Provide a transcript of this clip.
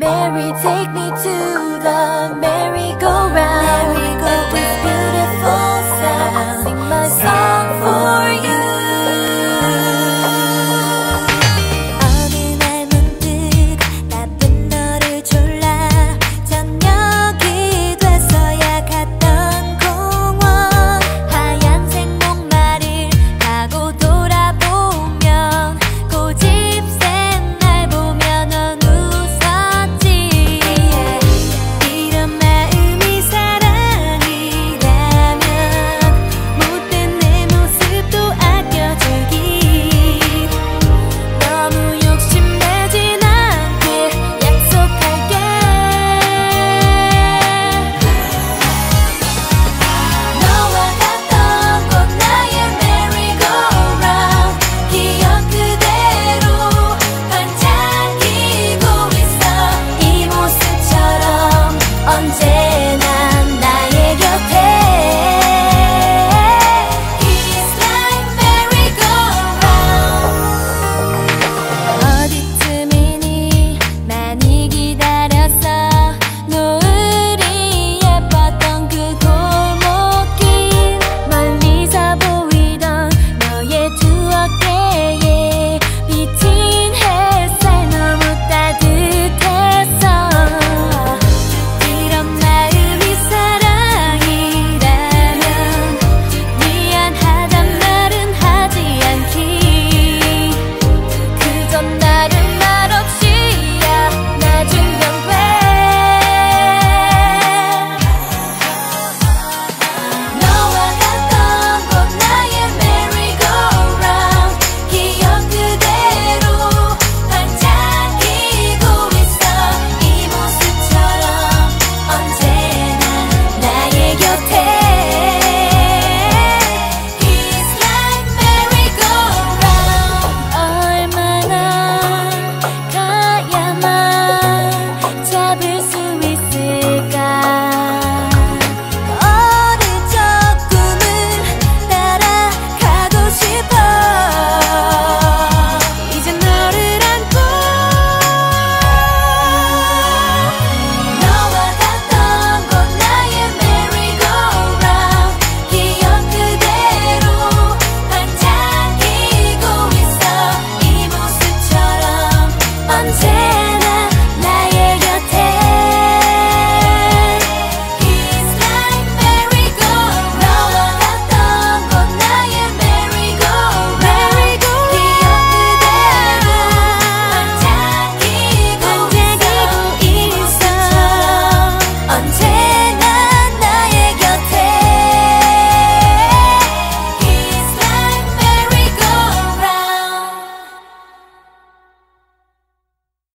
Mary, take me to the merry-go-round. Merry-go-round.